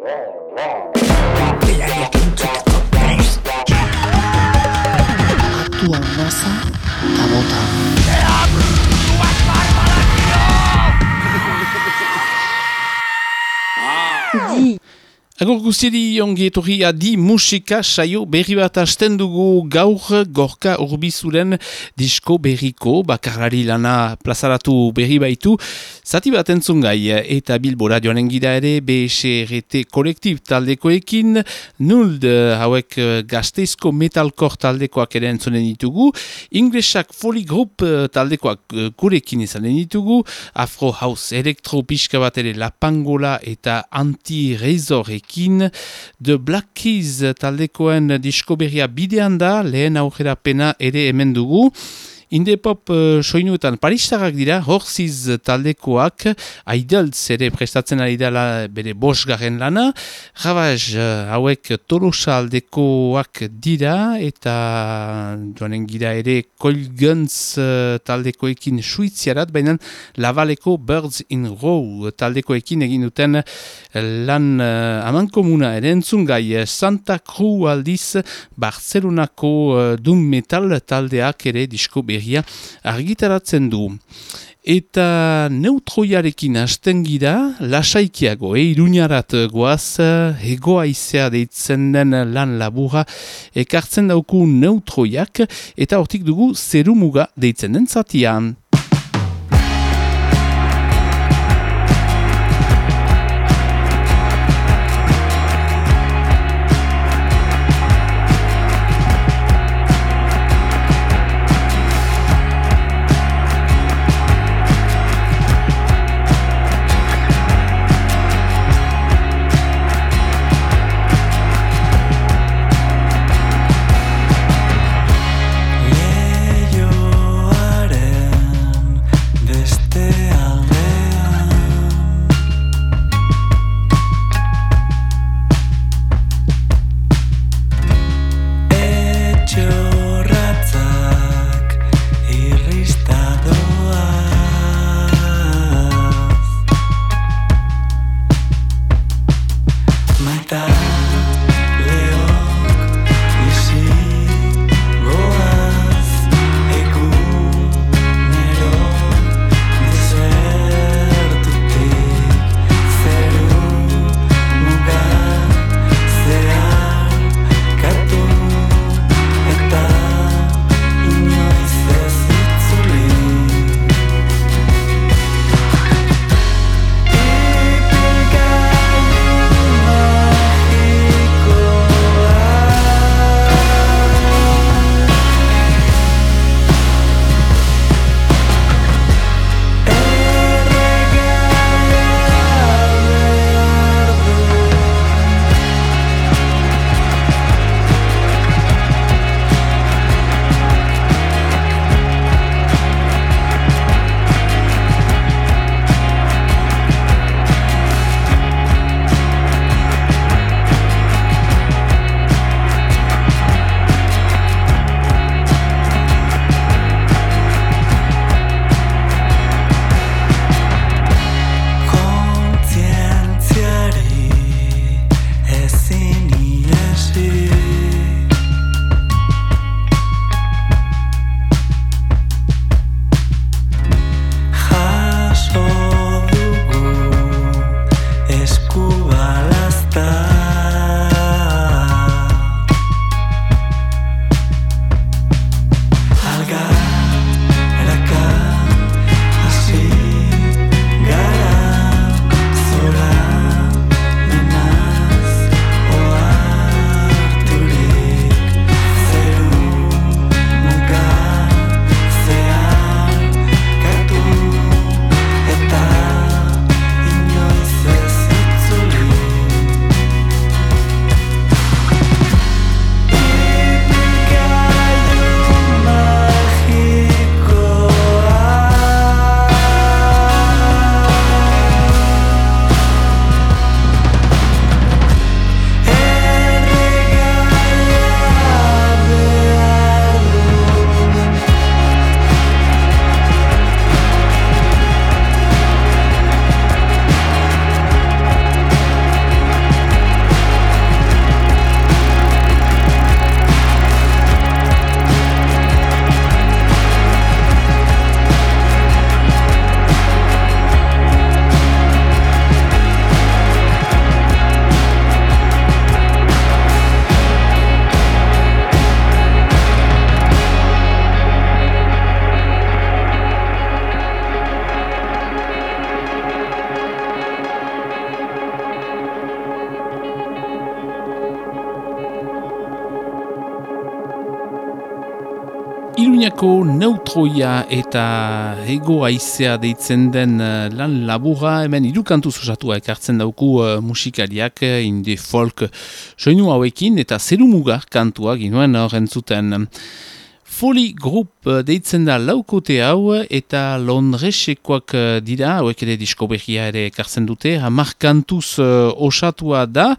roar, roar. Agur guztiedi ongi etorri adi musika saio berri bat hasten dugu gaur gorka urbizuren disko berriko bakarlari lana plazaratu berri baitu. Zati bat entzun gai eta bilbora joanen gira ere BSRT kolektib taldekoekin nuld hauek gazteizko metalkor taldekoak ere entzunen ditugu. Inglesak Folly Group taldekoak gurekin izanen ditugu. Afro House Electro pixka bat ere Lapangola eta Anti-Razorek Kin, The Black Keys taldekoen disko berria bidean da, lehen aurrera pena ere hemen dugu. Indepop uh, soinuetan paristarrak dira, horziz taldekoak, Idols ere prestatzen ari dela bere bosgarren lana, Ravaz uh, hauek tolosa aldekoak dira, eta joanen gira ere Colguns uh, taldekoekin suiziarat, baina lavaleko Birds in Row taldekoekin egin duten lan uh, aman komuna ere entzun gai. Santa Cruz aldiz Barcelonako uh, Doom Metal taldeak ere disko berria argitaratzen du. Eta neutroiarekin hasten gira, lasaikiago, e, iruñarat goaz, egoa izea deitzen den lan labura, ekartzen dauku neutroiak, eta hortik dugu zerumuga deitzen den zatian. Iruñako neutroia eta ego aizea deitzen den uh, lan labura hemen irukantu zuzatua ekartzen dauku uh, musikariak uh, indie folk soinu hauekin eta zerumugar kantua ginuen horren zuten. Foli Group eh, deitzen da laukote hau eta Londresekoak eh, dira, hauek ere disko ere kartzen dute, hamar kantuz uh, osatua da,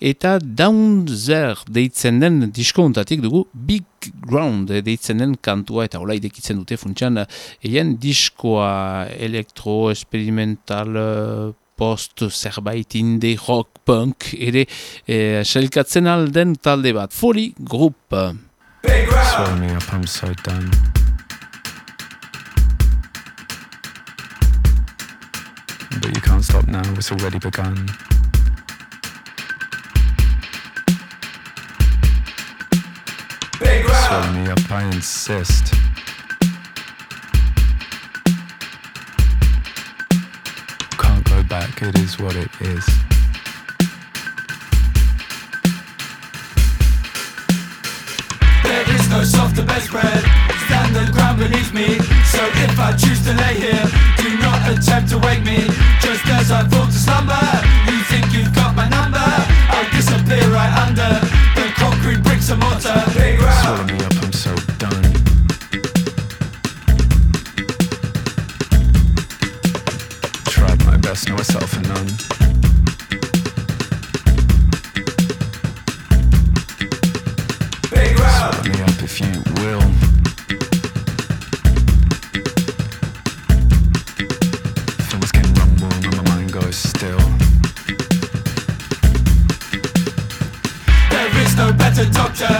eta Down There deitzen den disko untatik dugu Big Ground deitzen den kantua, eta hola idekitzen dute funtsan, eien diskoa elektro, experimental, post, zerbait, indie, rock, punk, ere, eh, selkatzen alden talde bat. Foli Group. Swallow me up, I'm so done. But you can't stop now, it's already begun. Swallow me up, I insist. Can't go back, it is what it is. No softer bedspread. The ground beneath me. So if I choose to lay here, do not attempt to wake me. Just as I fall to slumber, you think you've got my number. I'll disappear right under the concrete bricks and mortar. Swallow me up, I'm so done. Tried my best, no, I none. You will. Things can rumble and my mind goes still. There is no better doctor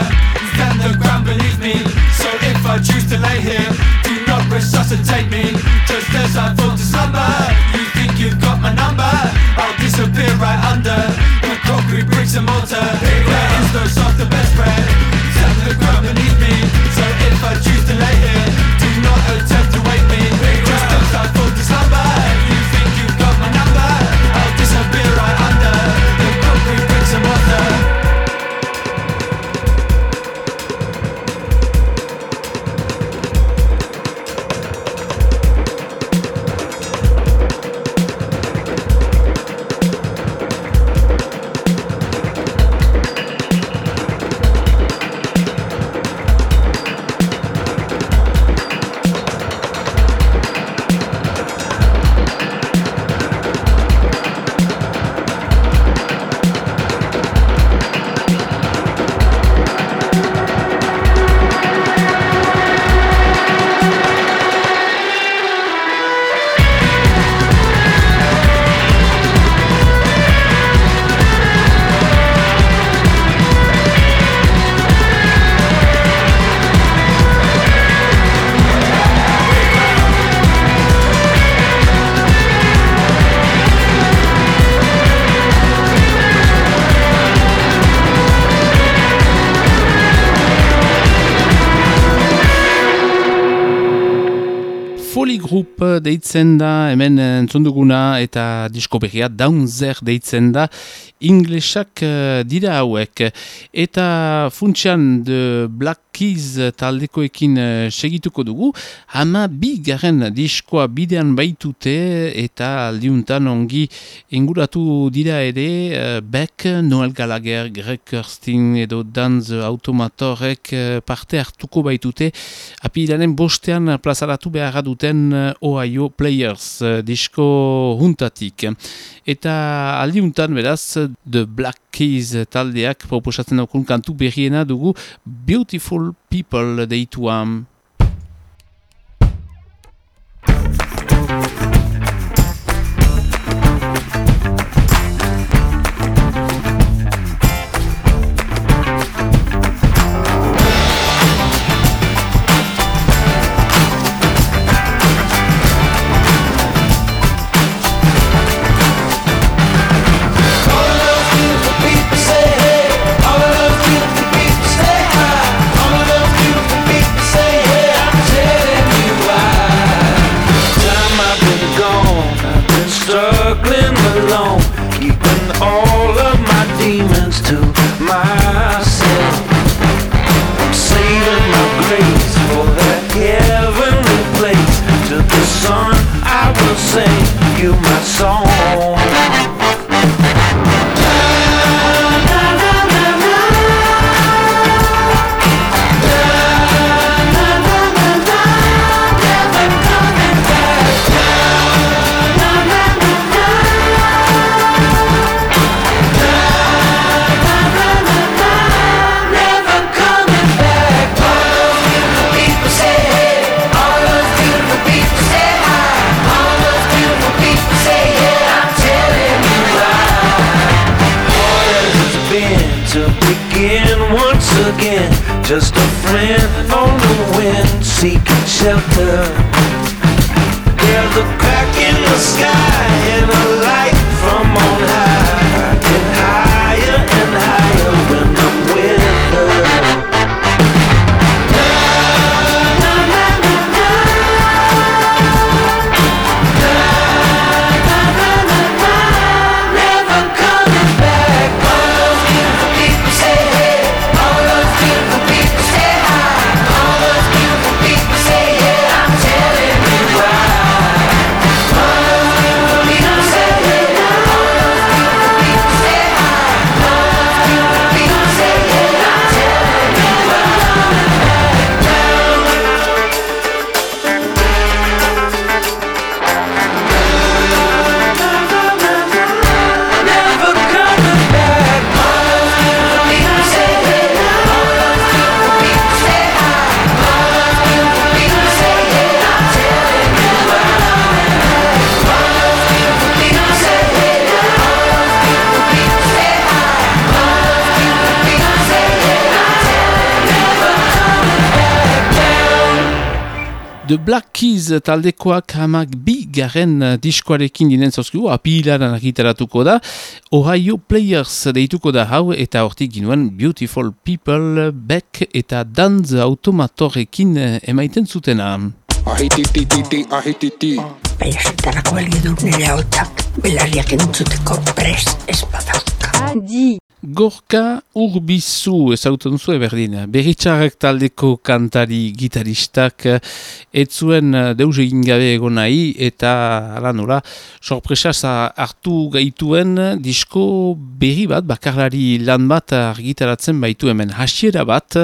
than the ground beneath me. So if I choose to lay here, do not resuscitate me. Just as I fall to slumber, you think you've got my number. I'll disappear right under the concrete bricks and mortar. There is no softer bedspread than the ground beneath me. So if I choose to lay here, do not attempt to deitzen da, hemen entzun duguna eta disko berria Downzer deitzen da, inglesak eh, dira hauek. Eta funtsian de Black Keys taldekoekin eh, segituko dugu, hama bi garen diskoa bidean baitute eta aldiuntan ongi inguratu dira ere eh, Beck, Noel Gallagher, Greg Kirsten edo Danz Automatorek parte hartuko baitute, apilanen bostean plazaratu beharra duten Ohio Players disko huntatik. Eta aldiuntan beraz, The Black Keys taldeak proposatzen daukun kantu berriena dugu Beautiful People deituam. you my just a friend on the wind seeking shelter. There's a crack in the sky The Black Keys taldekoak hamak bi garen diskoarekin dinen zauzkigu, apilaran argitaratuko da, Ohio Players deituko da hau, eta hortik ginuen Beautiful People, Beck eta Danz automatorekin emaiten zutena. Ahititititi, ahititi. Baiasetarako balio du nire hautak, belarriak entzuteko prest ez badauka. Adi. Gorka urbizu ezagutzen duzu berdin. Berritxarrak taldeko kantari gitaristak ez zuen eh, deus egin gabe egon nahi eta ala nola sorpresa za- hartu gaituen disko berri bat, bakarlari lan bat argitaratzen baitu hemen hasiera bat,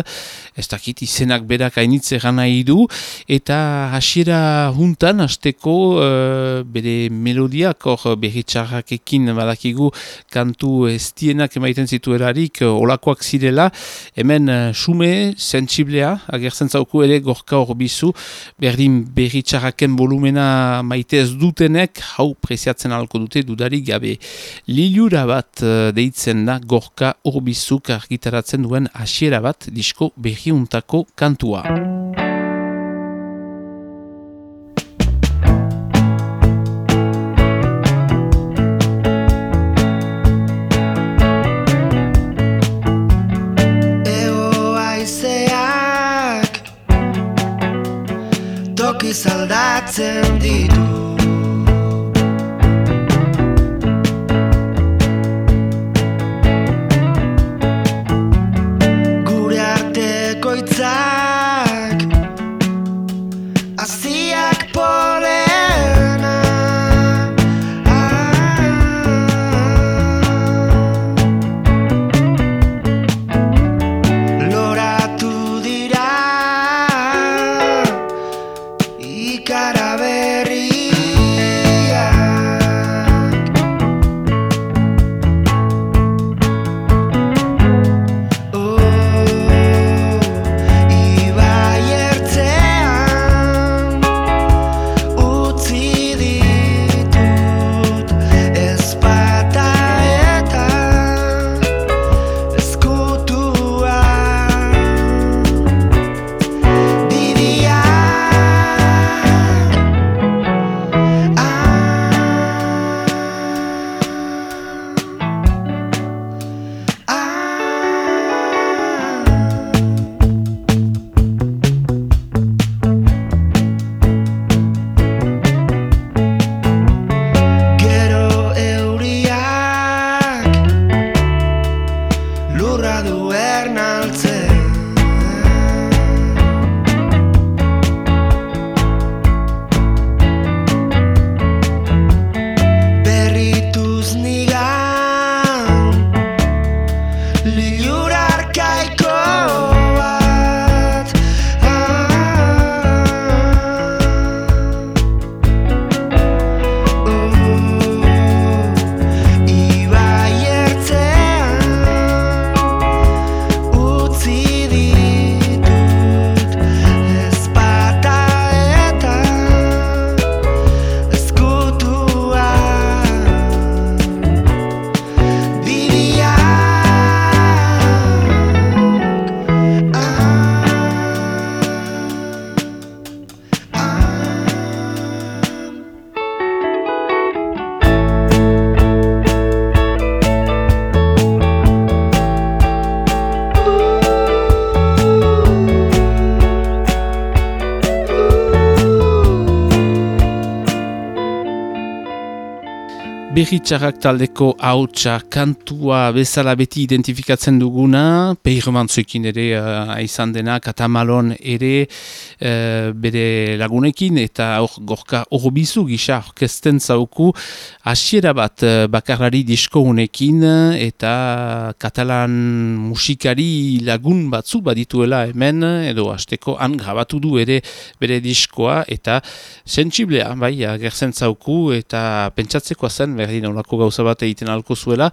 ez dakit izenak berak hainitze gana nahi du eta hasiera juntan hasteko eh, bere melodiak hor berritxarrakekin badakigu kantu estienak emaiten zituelarik eh, olakoak zirela, hemen eh, sume, sentsiblea, agertzen zauku ere gorka hor bizu, berdin berritxarraken volumena maite ez dutenek, hau preziatzen alko dute dudarik gabe. Lilura bat eh, deitzen da gorka urbizuk argitaratzen duen hasiera bat disko berriuntako kantua. Berritxarrak taldeko hautsa kantua bezala beti identifikatzen duguna, peiromantzuekin ere uh, izan dena, katamalon ere uh, bere lagunekin, eta hor gorka horbizu gisa orkesten zauku, hasiera bat uh, bakarlari disko honekin, eta katalan musikari lagun batzu badituela hemen, edo hasteko han grabatu du ere bere diskoa, eta sentsiblea, bai, agertzen zauku, eta pentsatzeko zen, berdin olako gauza bat egiten alko zuela,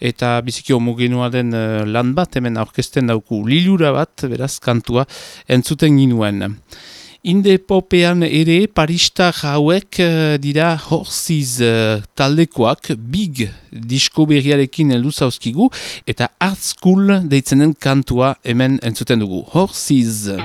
eta biziki homogenua den eh, lan bat, hemen aurkezten dauku lilura bat, beraz, kantua, entzuten ginuen. Inde popean ere parista hauek eh, dira horziz uh, taldekoak big disko berriarekin heldu zauzkigu eta art school deitzenen kantua hemen entzuten dugu. Horziz.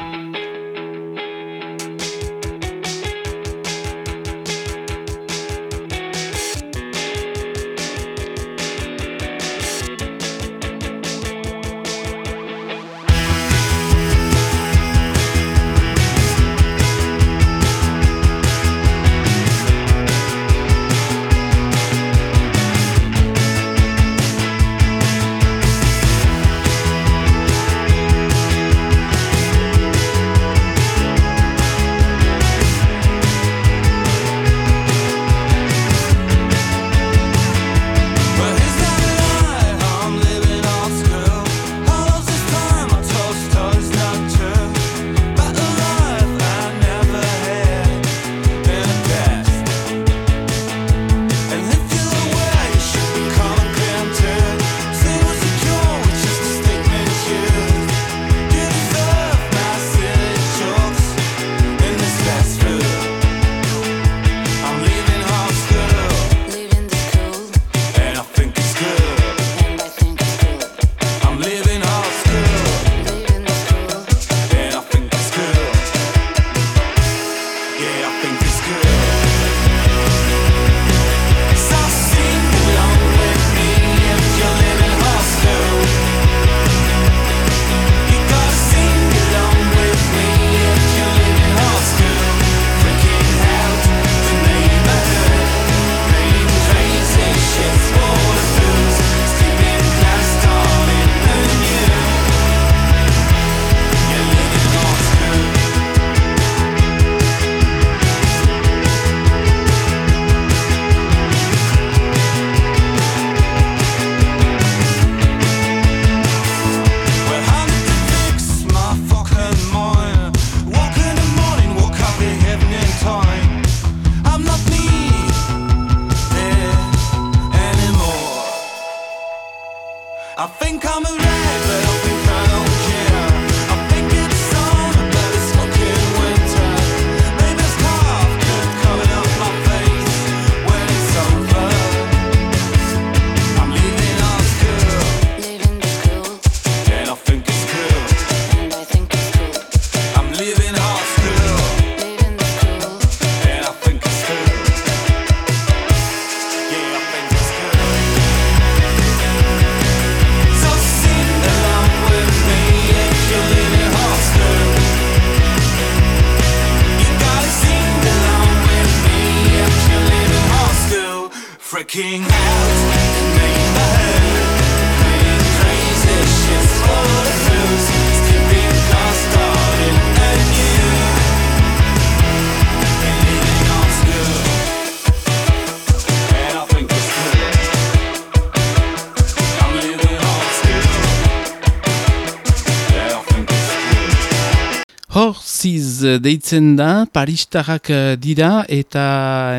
Horziz deitzen da, paristarrak eh, dira, eta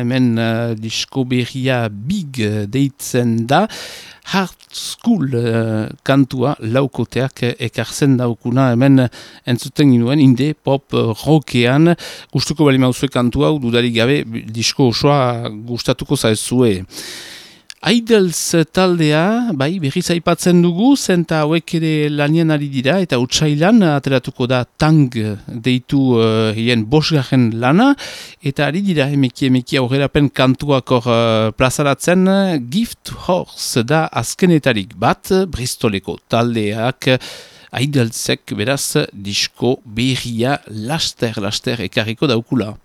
hemen uh, disko berria big eh, deitzen da, Hard School eh, kantua laukoteak eh, ekartzen daukuna hemen entzuten ginuen inde pop eh, rockean gustuko bali mauzue kantua, dudarik gabe disko osoa gustatuko zaezue. Idols taldea, bai, berriz aipatzen dugu, zenta hauek ere lanien ari dira, eta utsailan ateratuko da tang deitu uh, hien bosgarren lana, eta ari dira emeki emeki aurrerapen kantuak hor uh, plazaratzen, Gift Horse da azkenetarik bat, Bristoleko taldeak, Idolsek beraz disko berria laster-laster ekarriko daukula.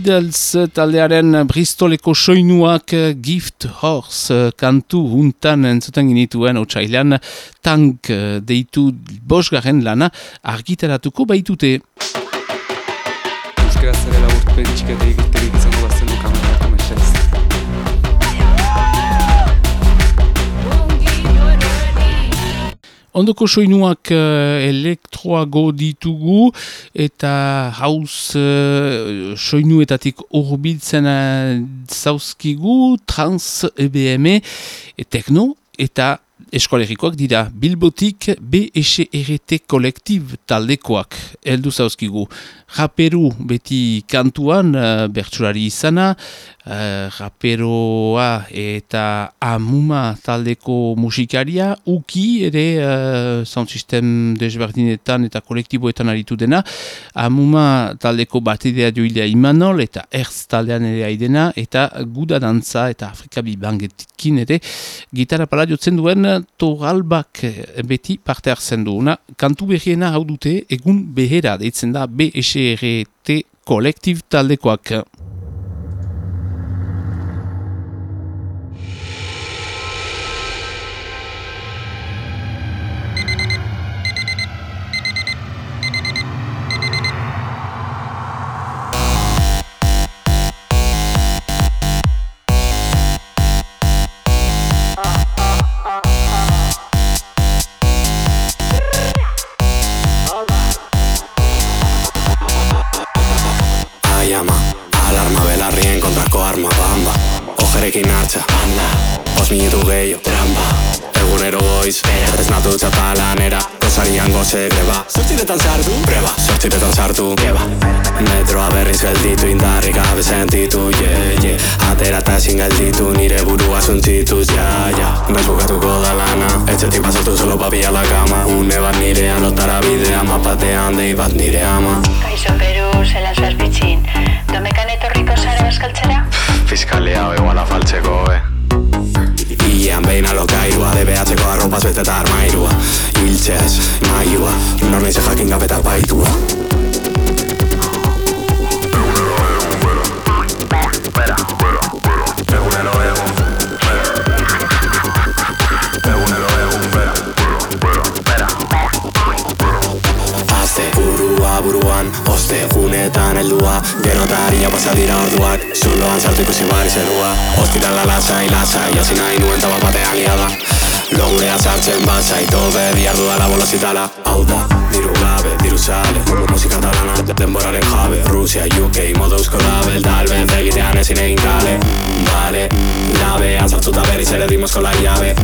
Idols taldearen Bristoleko soinuak eh, Gift Horse eh, kantu huntan entzuten ginituen otsailean tank eh, deitu bosgarren lana argitaratuko baitute. Euskara zare laburpen txikete egiterik Ondoko soinuak uh, elektroago ditugu eta haus uh, soinuetatik urbiltzen uh, zauzkigu trans EBM e, tekno eta eskolerikoak dira Bilbotik BSRT kolektiv taldekoak heldu zauzkigu. Raperu beti kantuan uh, bertsulari izana, uh, raperoa eta amuma taldeko musikaria, uki ere uh, sound system desberdinetan eta kolektiboetan aritu dena, amuma taldeko batidea joilea Imanol eta erz taldean ere aidena, eta guda dantza eta Afrika bibangetekin ere gitarra pala jotzen duen Toralbak eh, beti parte hartzen du. Una, kantu berriena hau dute egun behera deitzen da BSRT kolektiv taldekoak. DBH-ko arropaz bete eta armairua Hiltzeaz, mailua Nor nahi ze jakin gabetak baitua. Azte burua buruan Oste gunetan heldua. Gero eta harina pasa dira orduak Zuloan sartu ikusi bari zerua Ostirala lasai, lasai Hasi nahi nuen taba batean liada Longea sartzen bazai Tobe biardu dala bolositala. Hau da, diru gabe, diru sale. Musika talana, denboraren jabe. Rusia, UK, modo eusko label Dalben egitean ezin egin kale. Bale, labean sartuta berriz ere dimozko la llave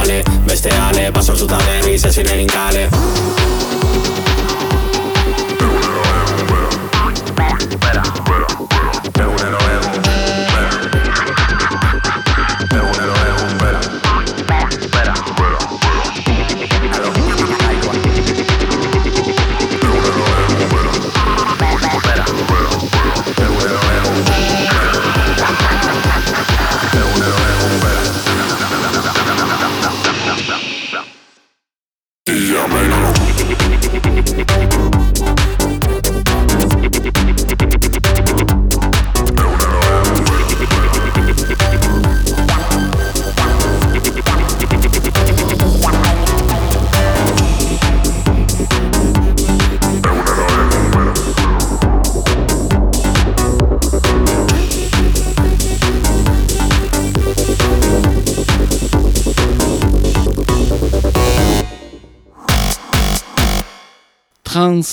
Ale, beste ale, pasortuta berriz ezin egin kale. Trans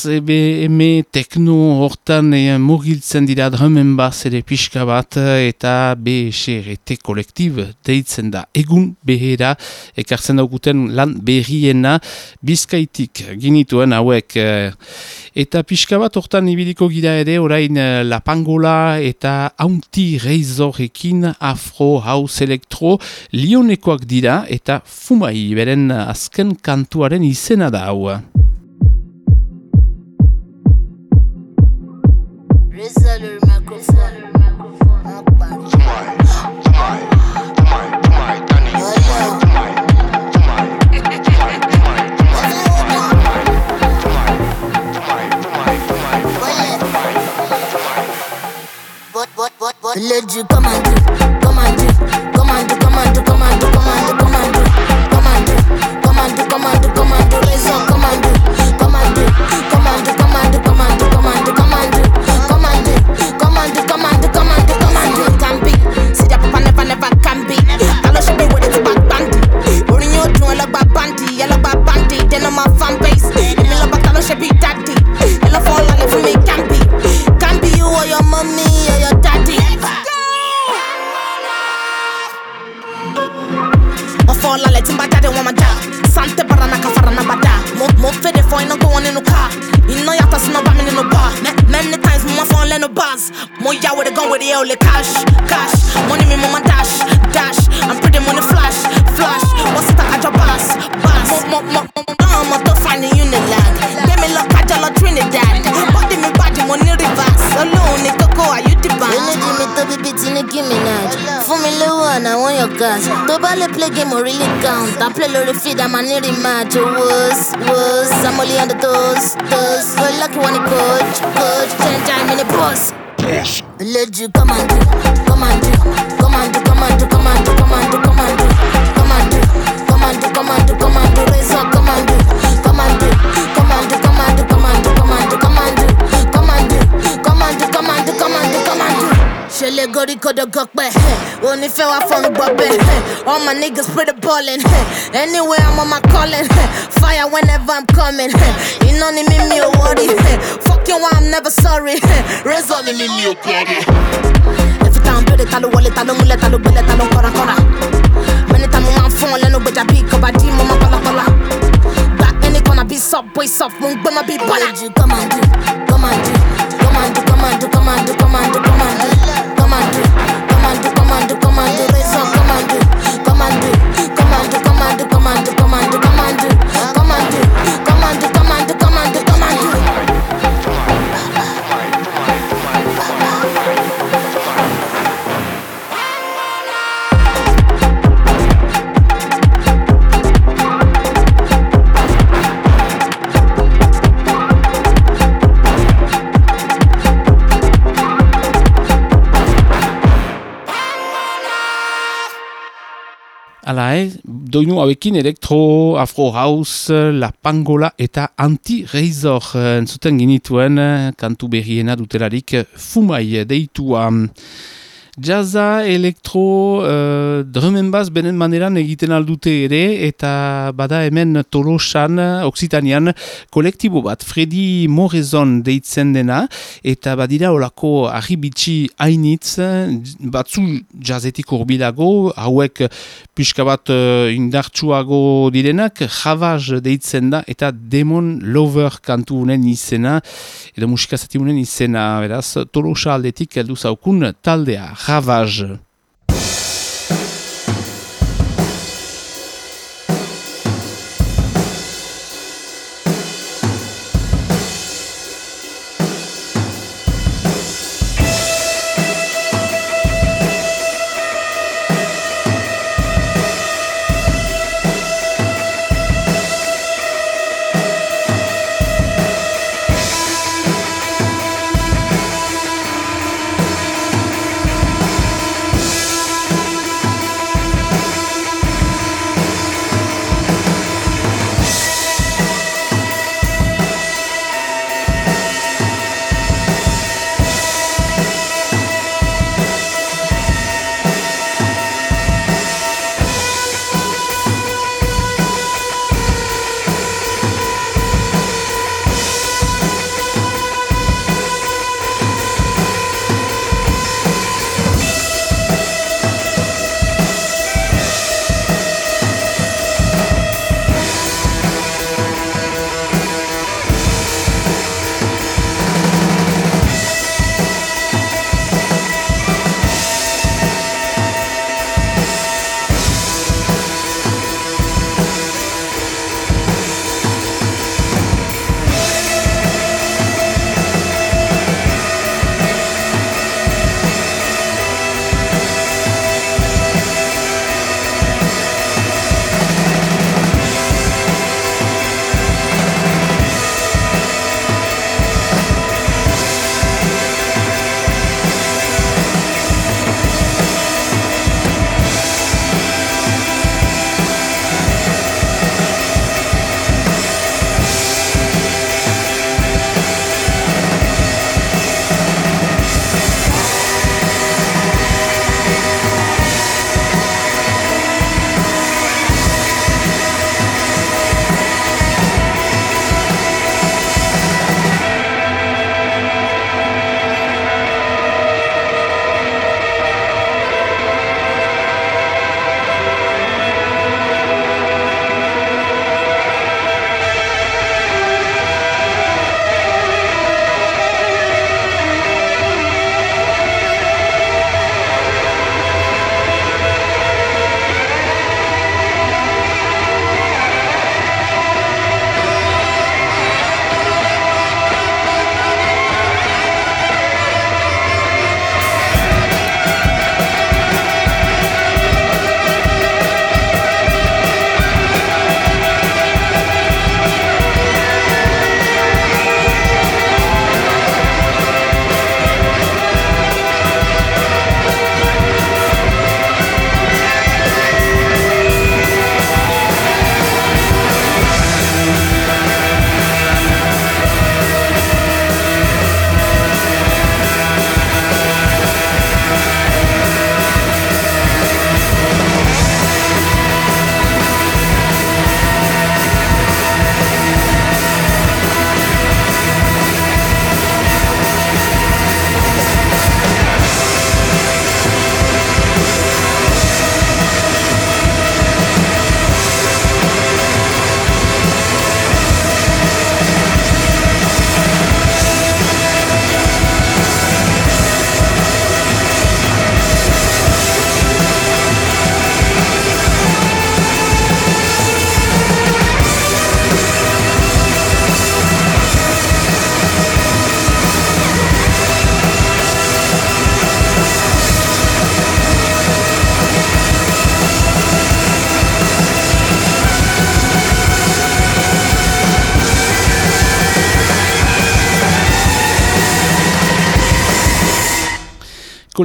EBM tekno hortan e, mugiltzen dira drumen baz ere pixka bat eta BSRT kolektiv deitzen da. Egun behera ekartzen daukuten lan berriena bizkaitik ginituen hauek. eh, Eta pixka bat hortan ibiliko gira ere orain eh, Lapangola eta Aunti Reizorekin Afro House Electro Lionekoak dira eta Fumai beren azken kantuaren izena da hau. Reza lórí microphone. Wọ́n pa. Let you come and do, come and do, come and do, come and do, come and do, come and do. she be daddy. I love all I for me can be. Can be you or your mommy or your daddy. Ofola le timba jade wa maja Sante barana ka farana bada. Mo mo fede fo ino go one no car. Ino yata sino ba mini no bar Many times mo fo le no bars Mo ya with the gun with the ole cash Cash. Money me mo dash Dash. I'm pretty money ti Nicki Minaj fún mi lówó àná àwọn your gas. Tó bá lè play game ò really count. I play lórí feed àmà ní rematch. Oh, Owós wós I'm only on the toes toes. So lucky the coach coach. Change time in the boss. Village, come and do, come and do, come and do, come and do, come and do, come and do, Shorty got a gok but eh, only fell off from the bubbin. Eh, all my niggas pretty ballin'. Eh, anyway, I'm on my callin'. Fire whenever I'm comin'. You know me me a worry. Fuck you, I'm never sorry. Hey, raise on me me a party. Every time I'm talo wale talo mule talo bele talo kora kora. Many time I'm phone leno beja pick up a team mama kola kola. Black any be soft boy soft mung bema be baller. Come on, come on, do, come on, do, come on, do, come on, come on, come on, do my Hala, eh? doinu hauekin elektro, afro house, la pangola eta anti-razor eh, entzuten ginituen eh, kantu berriena dutelarik eh, fumai deitua. Jazza, elektro, uh, drumen baz benen maneran egiten aldute ere, eta bada hemen tolosan, Oksitanian, kolektibo bat, Freddy Morezon deitzen dena, eta badira olako ahibitsi hainitz, batzu jazetik urbilago, hauek pixka bat uh, indartsuago direnak, Javaz deitzen da, eta Demon Lover kantu unen izena, edo musikazati unen izena, beraz, tolosa aldetik heldu zaukun taldea, Hawarzy.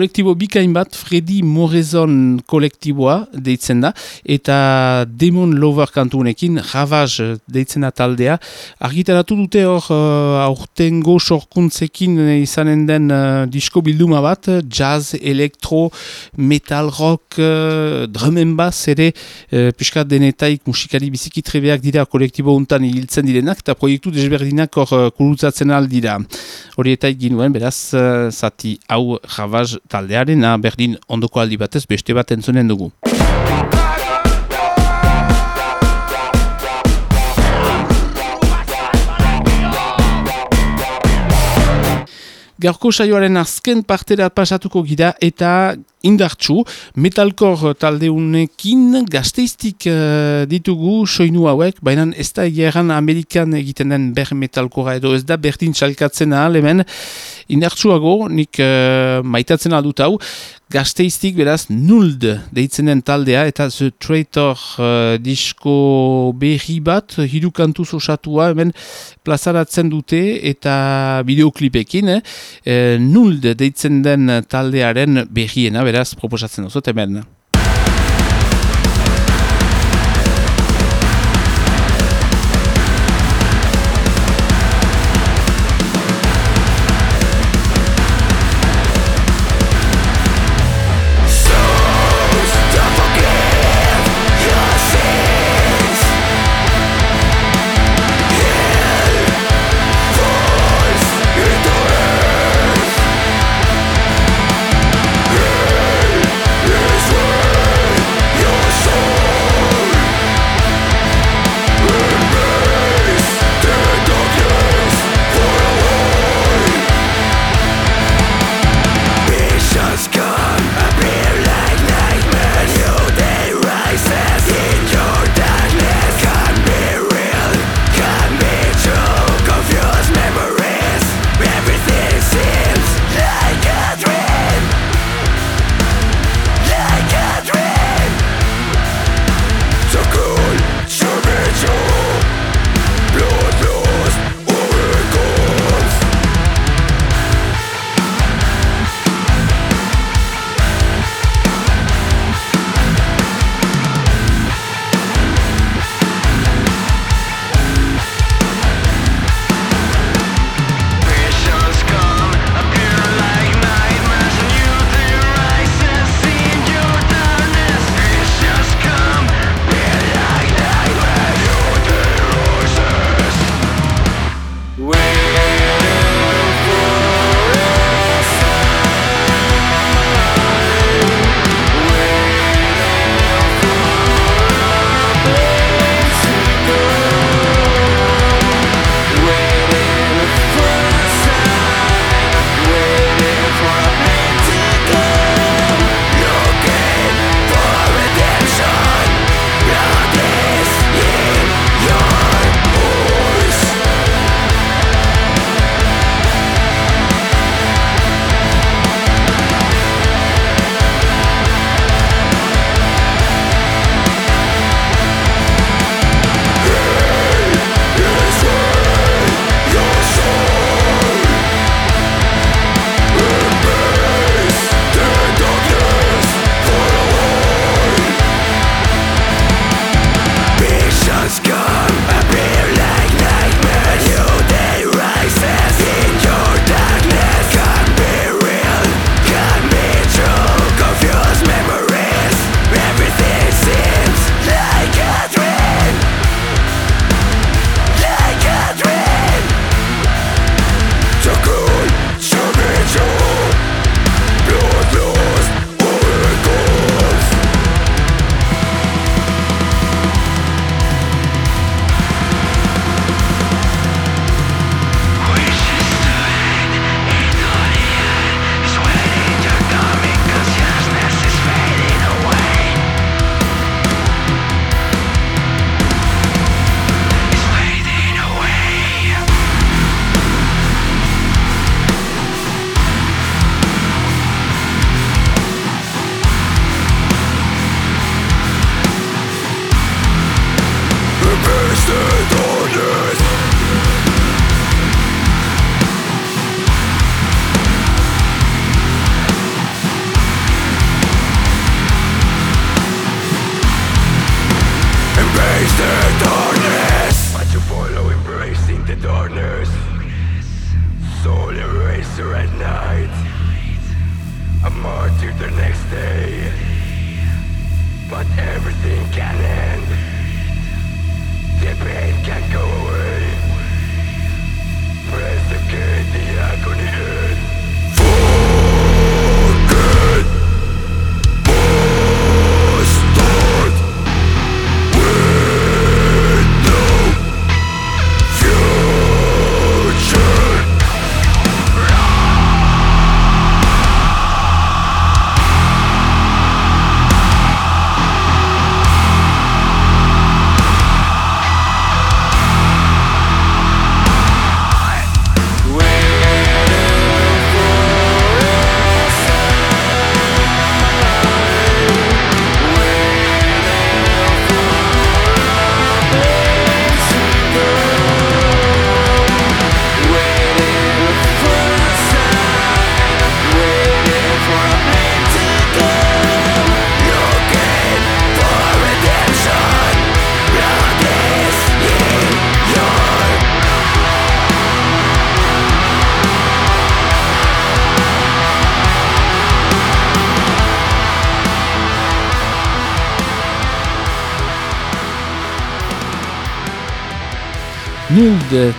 Kolektibo bikain bat Freddy Morezon kolektiboa deitzen da eta Demon Lover kantunekin Ravaz deitzen da taldea argitaratu dute hor uh, aurtengo sorkuntzekin izanen den uh, disko bilduma bat jazz, elektro, metal rock, uh, drum and bass ere uh, piskat denetaik musikari biziki trebeak dira kolektibo untan hiltzen direnak eta proiektu desberdinak hor uh, kurutzatzen aldira. Horietaik ginuen, beraz, uh, zati hau Ravaz taldearena berdin ondoko aldi batez beste bat entzunen dugu. Gaurko saioaren azken partera pasatuko gira eta indartsu, metalkor taldeunekin gazteiztik uh, ditugu soinu hauek, baina ez da egeran Amerikan egiten den ber metalkora edo ez da berdin txalkatzen ahal hemen indartsuago, nik uh, maitatzen aldut hau, gazteiztik beraz nuld deitzen den taldea eta The Traitor uh, disko berri bat hiru kantuz osatua hemen plazaratzen dute eta bideoklipekin eh? E, nuld deitzen den taldearen berriena beraz proposatzen duzut hemen.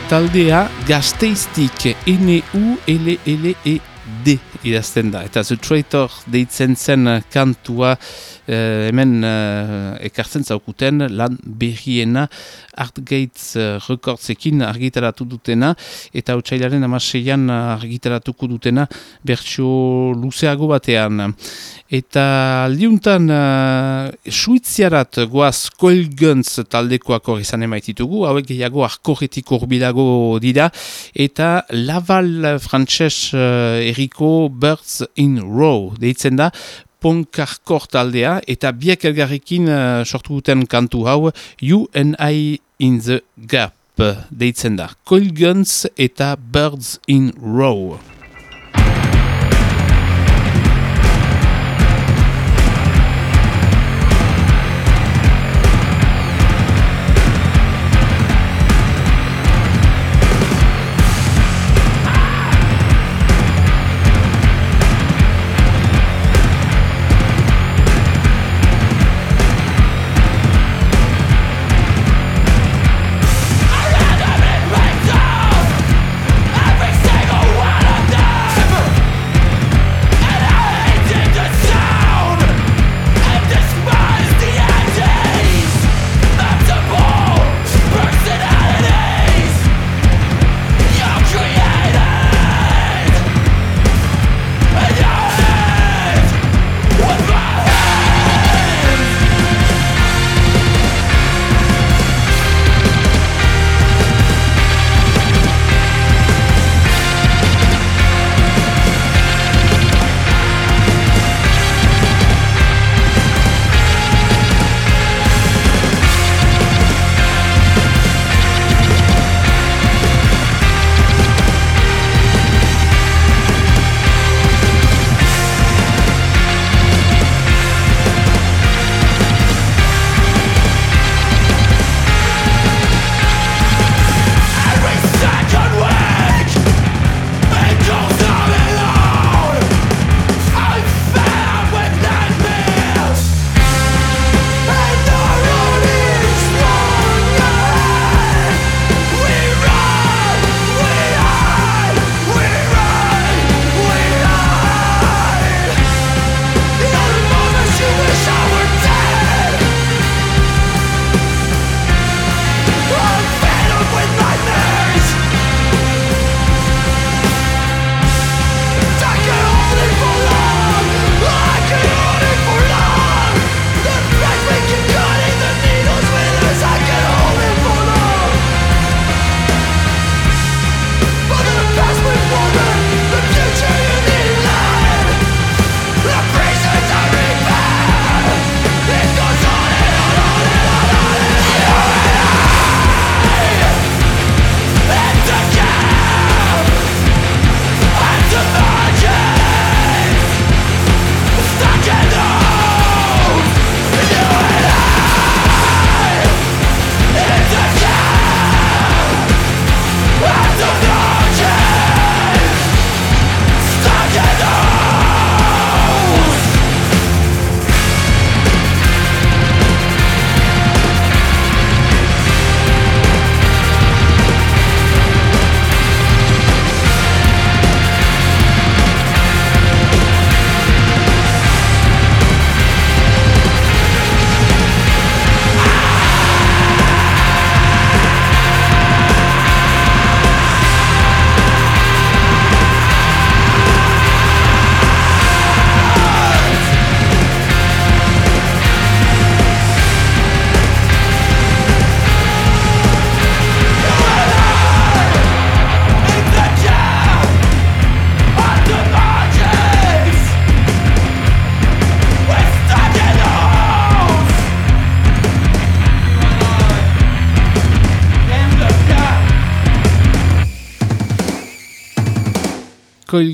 Taldea gazteiztik N-U-L-L-E-D idazten da. Eta The Traitor deitzen zen kantua eh, hemen eh, ekartzen zaukuten lan berriena Artgates uh, rekordzekin argitaratu dutena eta utxailaren amaseian argitaratuko dutena bertsio luzeago batean. Eta aldiuntan uh, suitziarat goaz Kolguns taldekoak hor izan emaititugu, hauek gehiago arkorretik urbilago dira, eta Laval frantses uh, eriko Birds in Row deitzen da, Ponkarkor taldea, eta biak elgarrekin uh, sortu duten kantu hau, You and I in the Gap deitzen da. Kolguns eta Birds in Row.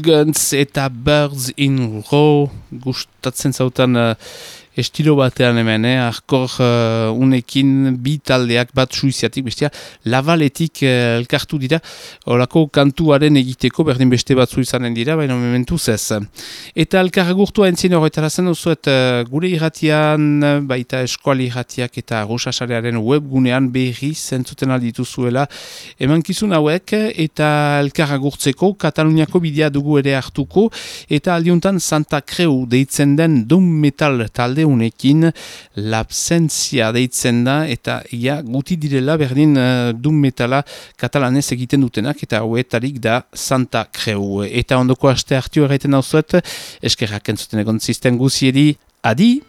Guns eta Birds in Row. Gustatzen zautan uh, estilo batean hemen, eh? arkor uh, unekin bi taldeak bat suiziatik, bestia lavaletik uh, elkartu dira, horako kantuaren egiteko berdin beste batzu izanen dira, baina mementuz ez. Eta elkaragurtua entzien horretarazen duzuet uh, gure irratian, baita eskuali irratiak eta rosasarearen webgunean berri zentzuten aldituzuela emankizun hauek eta elkaragurtzeko Kataluniako bidea dugu ere hartuko eta aldiuntan Santa Creu deitzen den dum metal talde unekin l'absentzia deitzen da eta ia guti direla berdin uh, dum metala katalanez egiten dutenak eta hauetarik da Santa Creu. Eta ondoko aste hartio erraiten hau zuet, eskerrak entzuten egon zisten guziedi, adi!